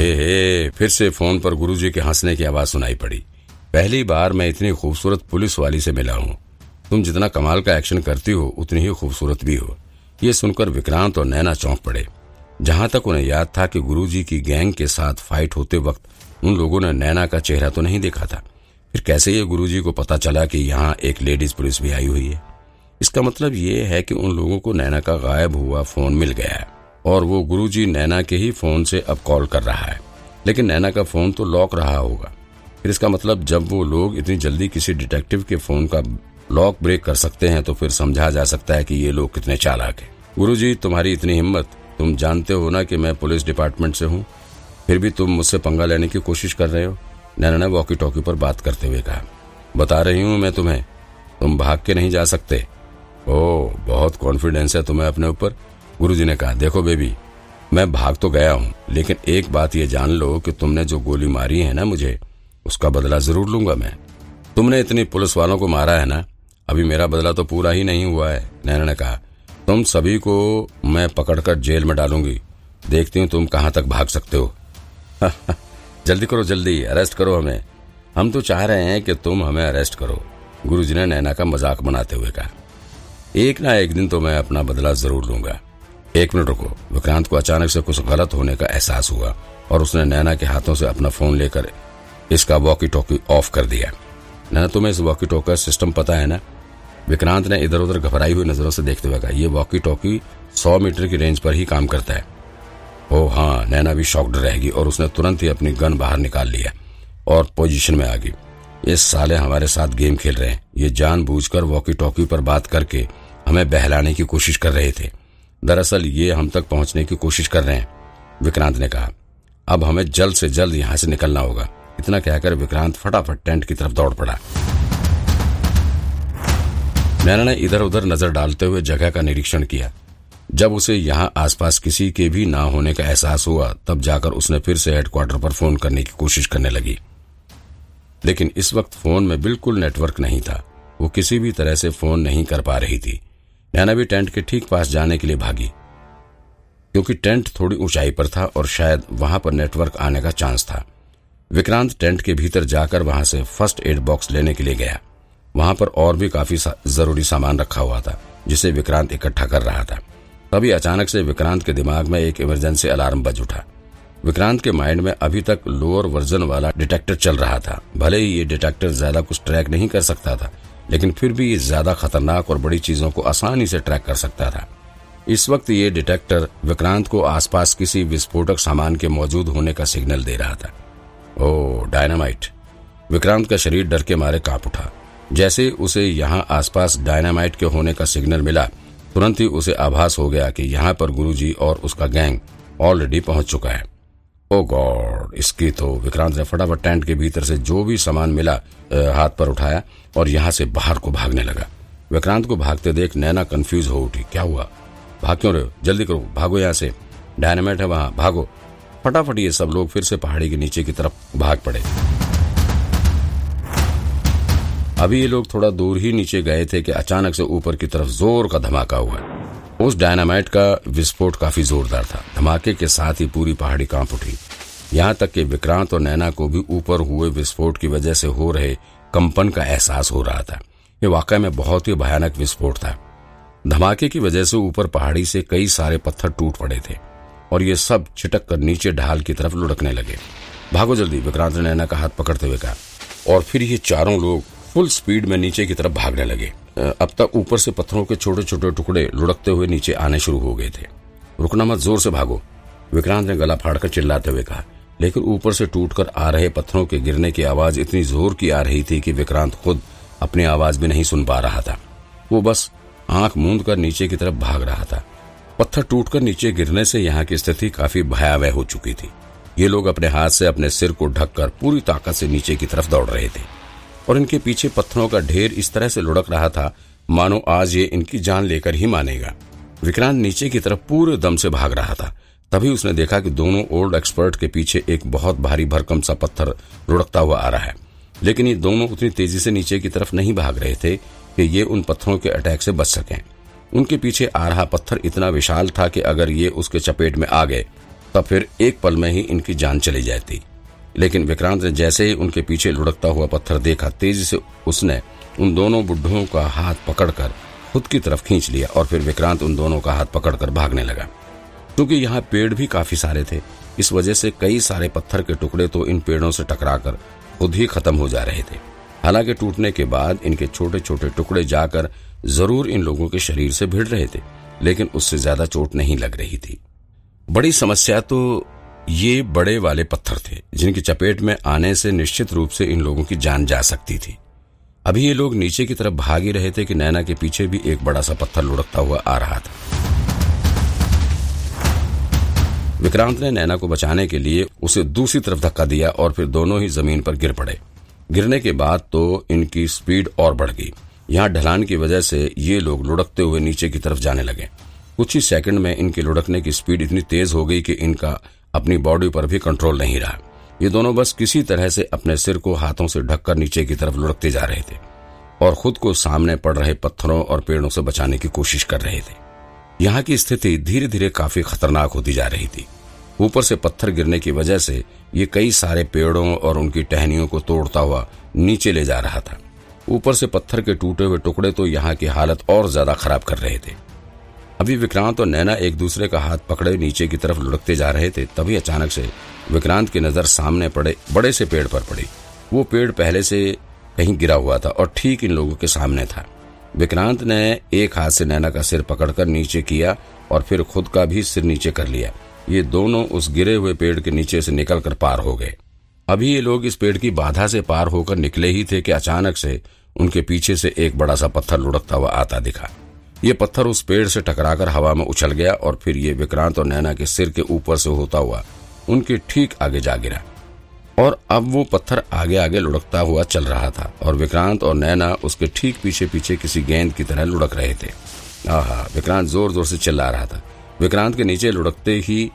हे हे, फिर से फ़ोन पर गुरुजी के हंसने की आवाज़ सुनाई पड़ी। पहली बार मैं इतनी खूबसूरत पुलिस वाली से मिला हूँ। तुम जितना कमाल का एक्शन करती हो, उतनी ही खूबसूरत भी हो। ये सुनकर विक्रांत और नैना चौंक पड़े। जहाँ तक उन्हें याद था कि गुरुजी की गैंग के साथ फाइट होते वक्त उन लोगों ने नैना का चेहरा तो नहीं देखा था। फिर कैसे ये गुरुजी को पता चला कि यहाँ एक लेडीज़ पुलिस भी आई हुई है? इसका मतलब ये है कि उन लोगों को नैना का गायब हुआ फ़ोन मिल गया है। और वो गुरुजी नैना के ही फ़ोन से अब कॉल कर रहा है। लेकिन नैना का फ़ोन तो लॉक रहा होगा। फिर इसका मतलब जब वो लोग इतनी जल्दी किसी डिटेक्टिव के फ़ोन का लॉक ब्रेक कर सकते हैं तो फिर समझा जा सकता है कि ये लोग कितने चालाक हैं। गुरुजी, तुम्हारी इतनी हिम्मत, तुम जानते हो ना कि मैं पुलिस डिपार्टमेंट से हूँ। फिर भी तुम मुझसे पंगा लेने की कोशिश कर रहे हो। नैना ने वॉकी टॉकी पर बात करते हुए कहा, बता रही हूँ मैं तुम्हें। तुम भाग के नहीं जा सकते। ओ बहुत कॉन्फिडेंस है तुम्हें अपने ऊपर। गुरुजी ने कहा, देखो बेबी, मैं भाग तो गया हूँ, लेकिन एक बात ये जान लो कि तुमने जो गोली मारी है ना मुझे, उसका बदला ज़रूर लूँगा मैं। तुमने इतनी पुलिस वालों को मारा है ना, अभी मेरा बदला तो पूरा ही नहीं हुआ है, नैना ने कहा। तुम सभी को मैं पकड़कर जेल में डालूँगी। देखती हूँ तुम कहाँ तक भाग सकते हो। जल्दी करो, जल्दी, अरेस्ट करो हमें। हम तो चाह रहे हैं कि तुम हमें अरेस्ट करो, गुरुजी ने नैना का मज़ाक बनाते हुए कहा। एक ना एक दिन तो मैं अपना बदला ज़रूर लूँगा। एक मिनट रुको। विक्रांत को अचानक से कुछ गलत होने का एहसास हुआ और उसने नैना के हाथों से अपना फ़ोन लेकर इसका वॉकी टॉकी ऑफ़ कर दिया। नैना, तुम्हें इस वॉकी टॉकी सिस्टम पता है ना? विक्रांत ने इधर उधर घबराई हुई नज़रों से देखते हुए कहा यह वॉकी टॉकी सौ मीटर की रेंज पर ही काम करता है। ओ हाँ नैना भी शॉक्ड रहेगी और उसने तुरंत ही अपनी गन बाहर निकाल लिया और पोजीशन में आ गई। ये साले हमारे साथ गेम खेल रहे हैं। ये जानबूझकर वॉकी टॉकी पर बात करके हमें बहलाने की कोशिश कर रहे थे। दरअसल ये हम तक पहुँचने की कोशिश कर रहे हैं, विक्रांत ने कहा। अब हमें जल्द से जल्द यहाँ से निकलना होगा। इतना कहकर विक्रांत फटाफट टेंट की तरफ़ दौड़ पड़ा। नैना ने इधर उधर नज़र डालते हुए जगह का निरीक्षण किया। जब उसे यहाँ आसपास किसी के भी ना होने का एहसास हुआ, तब जाकर उसने फिर से हेडक्वार्टर पर फ़ोन करने की कोशिश करने लगी। लेकिन इस वक्त फ़ोन में बिल्कुल नेटवर्क नहीं था। वो किसी भी तरह से फ़ोन नहीं कर पा रही थी। नैना भी टेंट के ठीक पास जाने के लिए भागी क्योंकि टेंट थोड़ी ऊंचाई पर था और शायद वहाँ पर नेटवर्क आने का चांस था। विक्रांत टेंट के भीतर जाकर वहाँ से फ़र्स्ट एड बॉक्स लेने के लिए गया। वहाँ पर और भी काफ़ी सा, ज़रूरी सामान रखा हुआ था जिसे विक्रांत इकट्ठा कर रहा था। तभी अचानक से विक्रांत के दिमाग में एक इमरजेंसी अलार्म बज उठा। विक्रांत के माइंड में अभी तक लोअर वर्जन वाला डिटेक्टर चल रहा था। भले ही ये डिटेक्टर ज़्यादा कुछ ट्रैक नहीं कर सकता था लेकिन फिर भी ये ज़्यादा खतरनाक और बड़ी चीज़ों को आसानी से ट्रैक कर सकता था। इस वक्त ये डिटेक्टर विक्रांत को आसपास किसी विस्फोटक सामान के मौजूद होने का सिग्नल दे रहा था। ओ, डायनामाइट। विक्रांत का शरीर डर के मारे काँप उठा। जैसे उसे यहाँ आसपास डायनामाइट के होने का सिग्नल मिला, तुरंत ही उसे आभास हो गया कि यहाँ पर गुरुजी और उसका गैंग ऑलरेडी पहुँच चुका है। ओ गॉड, इसकी तो विक्रांत ने फटाफट टेंट के भीतर से जो भी सामान मिला हाथ पर उठाया और यहाँ से बाहर को भागने लगा। विक्रांत को भागते देख नैना कंफ्यूज हो उठी। क्या हुआ? भाग क्यों रहे हो? जल्दी करो, भागो यहाँ से। डायनामाइट है वहाँ, भागो। फटाफट ये सब लोग फिर से पहाड़ी के नीचे की तरफ़ भाग पड़े। अभी ये लोग थोड़ा दूर ही नीचे गए थे कि अचानक से ऊपर की तरफ़ ज़ोर का धमाका हुआ। उस डायनामाइट का विस्फोट काफ़ी जोरदार था। धमाके के साथ ही पूरी पहाड़ी काँप उठी। यहाँ तक कि विक्रांत और नैना को भी ऊपर हुए विस्फोट की वजह से हो रहे कंपन का एहसास हो रहा था। ये वाकई में बहुत ही भयानक विस्फोट था। धमाके की वजह से ऊपर पहाड़ी से कई सारे पत्थर टूट पड़े थे और ये सब छिटक कर नीचे ढाल की तरफ़ लुढ़कने लगे। भागो जल्दी, विक्रांत ने नैना का हाथ पकड़ते हुए कहा। और फिर ये चारों लोग फुल स्पीड में नीचे की तरफ़ भागने लगे। अब तक ऊपर से पत्थरों के छोटे छोटे टुकड़े लुढ़कते हुए नीचे आने शुरू हो गए थे। रुकना मत, ज़ोर से भागो। विक्रांत ने गला फाड़कर चिल्लाते हुए कहा, लेकिन ऊपर से टूटकर आ रहे पत्थरों के गिरने की आवाज़ इतनी ज़ोर की आ रही थी कि विक्रांत खुद अपनी आवाज़ भी नहीं सुन पा रहा था। वो बस आँख मूंद कर नीचे की तरफ़ भाग रहा था। पत्थर टूटकर नीचे गिरने से यहाँ की स्थिति काफ़ी भयावह हो चुकी थी। ये लोग अपने हाथ से अपने सिर को ढककर पूरी ताकत से नीचे की तरफ़ दौड़ रहे थे। और इनके पीछे पत्थरों का ढेर इस तरह से लुढ़क रहा था, मानो आज ये इनकी जान लेकर ही मानेगा। विक्रांत नीचे की तरफ़ पूरे दम से भाग रहा था। तभी उसने देखा कि दोनों ओल्ड एक्सपर्ट के पीछे एक बहुत भारी भरकम सा पत्थर लुढ़कता हुआ आ रहा है। लेकिन ये दोनों उतनी तेज़ी से नीचे की तरफ़ नहीं भाग रहे थे कि ये उन पत्थरों के अटैक से बच सकें। उनके पीछे आ रहा पत्थर इतना विशाल था कि अगर ये उसके चपेट में आ गए, तब फिर एक पल में ही इनकी जान चली जाती। लेकिन विक्रांत ने जैसे ही उनके पीछे लुढ़कता हुआ पत्थर देखा, तेज़ी से उसने उन दोनों बुढ़ों का हाथ पकड़कर खुद की तरफ़ खींच लिया और फिर विक्रांत उन दोनों का हाथ पकड़कर भागने लगा। क्योंकि यहाँ पेड़ भी काफ़ी सारे थे, इस वजह से कई सारे पत्थर के टुकड़े तो इन पेड़ों से टकराकर खुद ही खत्म हो जा रहे थे। हालाँकि टूटने के बाद इनके छोटे छोटे टुकड़े जाकर ज़रूर इन लोगों के शरीर से भिड़ रहे थे, लेकिन उससे ज़्यादा चोट नहीं लग रही थी। बड़ी समस्या तो ये बड़े वाले पत्थर थे, जिनकी चपेट में आने से निश्चित रूप से इन लोगों की जान जा सकती थी। अभी ये लोग नीचे की तरफ़ भाग ही रहे थे कि नैना के पीछे भी एक बड़ा सा पत्थर लुढ़कता हुआ आ रहा था। विक्रांत ने नैना को बचाने के लिए उसे दूसरी तरफ़ धक्का दिया और फिर दोनों ही ज़मीन पर गिर पड़े। गिरने के बाद तो इनकी स्पीड और बढ़ गई। यहाँ ढलान की वजह से ये लोग लुढ़कते हुए नीचे की तरफ़ जाने लगे। कुछ ही सेकंड में इनके लुढ़कने की स्पीड इतनी तेज हो गई कि इनका अपनी बॉडी पर भी कंट्रोल नहीं रहा। ये दोनों बस किसी तरह से अपने सिर को हाथों से ढककर नीचे की तरफ़ लुढ़कते जा रहे थे और खुद को सामने पड़ रहे पत्थरों और पेड़ों से बचाने की कोशिश कर रहे थे। यहाँ की स्थिति धीरे धीरे काफ़ी खतरनाक होती जा रही थी। ऊपर से पत्थर गिरने की वजह से ये कई सारे पेड़ों और उनकी टहनियों को तोड़ता हुआ नीचे ले जा रहा था। ऊपर से पत्थर के टूटे हुए टुकड़े तो यहाँ की हालत और ज़्यादा खराब कर रहे थे। अभी विक्रांत और नैना एक दूसरे का हाथ पकड़े नीचे की तरफ़ लुढ़कते जा रहे थे, तभी अचानक से विक्रांत की नज़र सामने पड़े, बड़े से पेड़ पर पड़ी। वो पेड़ पहले से कहीं गिरा हुआ था और ठीक इन लोगों के सामने था। विक्रांत ने एक हाथ से नैना का सिर पकड़कर नीचे किया और फिर खुद का भी सिर नीचे कर लिया। ये दोनों उस गिरे हुए पेड़ के नीचे से निकलकर पार हो गए। अभी ये लोग इस पेड़ की बाधा से पार होकर निकले ही थे कि अचानक से उनके पीछे से एक बड़ा सा पत्थर लुढ़कता हुआ आता दिखा। ये पत्थर उस पेड़ से टकराकर हवा में उछल गया और फिर ये विक्रांत और नैना के सिर के ऊपर से होता हुआ उनके ठीक आगे जा गिरा। और अब वो पत्थर आगे आगे लुढ़कता हुआ चल रहा था और विक्रांत और नैना उसके ठीक पीछे पीछे किसी गेंद की तरह लुढ़क रहे थे। आहा, विक्रांत ज़ोर ज़ोर से चिल्ला रहा था। विक्रांत के नीचे लुढ़कते ही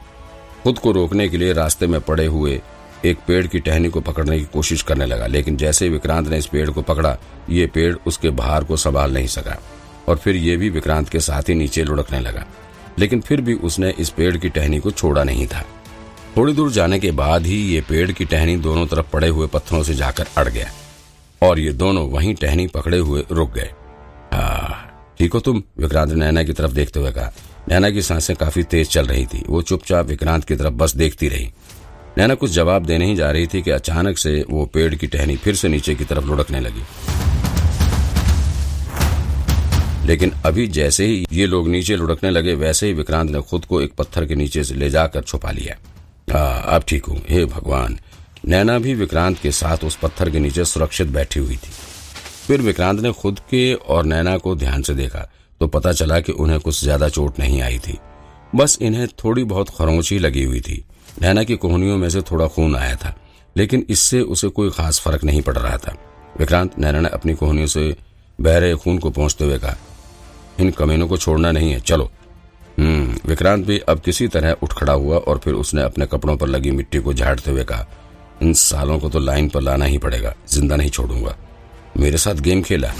खुद को रोकने के लिए रास्ते में पड़े हुए एक पेड़ की टहनी को पकड़ने की कोशिश करने लगा, लेकिन जैसे विक्रांत ने इस पेड़ को पकड़ा, ये पेड़ उसके भार को संभाल नहीं सका। और फिर ये भी विक्रांत के साथ ही नीचे लुढ़कने लगा। लेकिन फिर भी उसने इस पेड़ की टहनी को छोड़ा नहीं था। थोड़ी दूर जाने के बाद ही ये पेड़ की टहनी दोनों तरफ़ पड़े हुए पत्थरों से जाकर अड़ गया और ये दोनों वहीं टहनी पकड़े हुए रुक गए। ठीक हो तुम? विक्रांत ने नैना की तरफ़ देखते हुए कहा। नैना की साँसें काफ़ी तेज चल रही थी। वो चुपचाप विक्रांत की तरफ़ बस देखती रही। नैना कुछ जवाब देने ही जा रही थी कि अचानक से वो पेड़ की टहनी फिर से नीचे की तरफ़ लुढ़कने लगी। लेकिन अभी जैसे ही ये लोग नीचे लुढ़कने लगे, वैसे ही विक्रांत ने खुद को एक पत्थर के नीचे से ले जाकर छुपा लिया। हाँ अब ठीक हूँ। हे भगवान। नैना भी विक्रांत के साथ उस पत्थर के नीचे सुरक्षित बैठी हुई थी। फिर विक्रांत ने खुद के और नैना को ध्यान से देखा तो पता चला कि उन्हें कुछ ज़्यादा चोट नहीं आई थी। बस इन्हें थोड़ी बहुत खरोंच लगी हुई थी। नैना की कोहनियों में से थोड़ा खून आया था, लेकिन इससे उसे कोई खास फ़र्क नहीं पड़ रहा था। विक्रांत नैना ने अपनी कोहनियों से बह रहे खून को पहुँचते हुए कहा इन कमीनों को छोड़ना नहीं है। चलो। हम्म विक्रांत भी अब किसी तरह उठ खड़ा हुआ और फिर उसने अपने कपड़ों पर लगी मिट्टी को झाड़ते हुए कहा, इन सालों को तो लाइन पर लाना ही पड़ेगा, ज़िंदा नहीं छोड़ूँगा। मेरे साथ गेम खेला।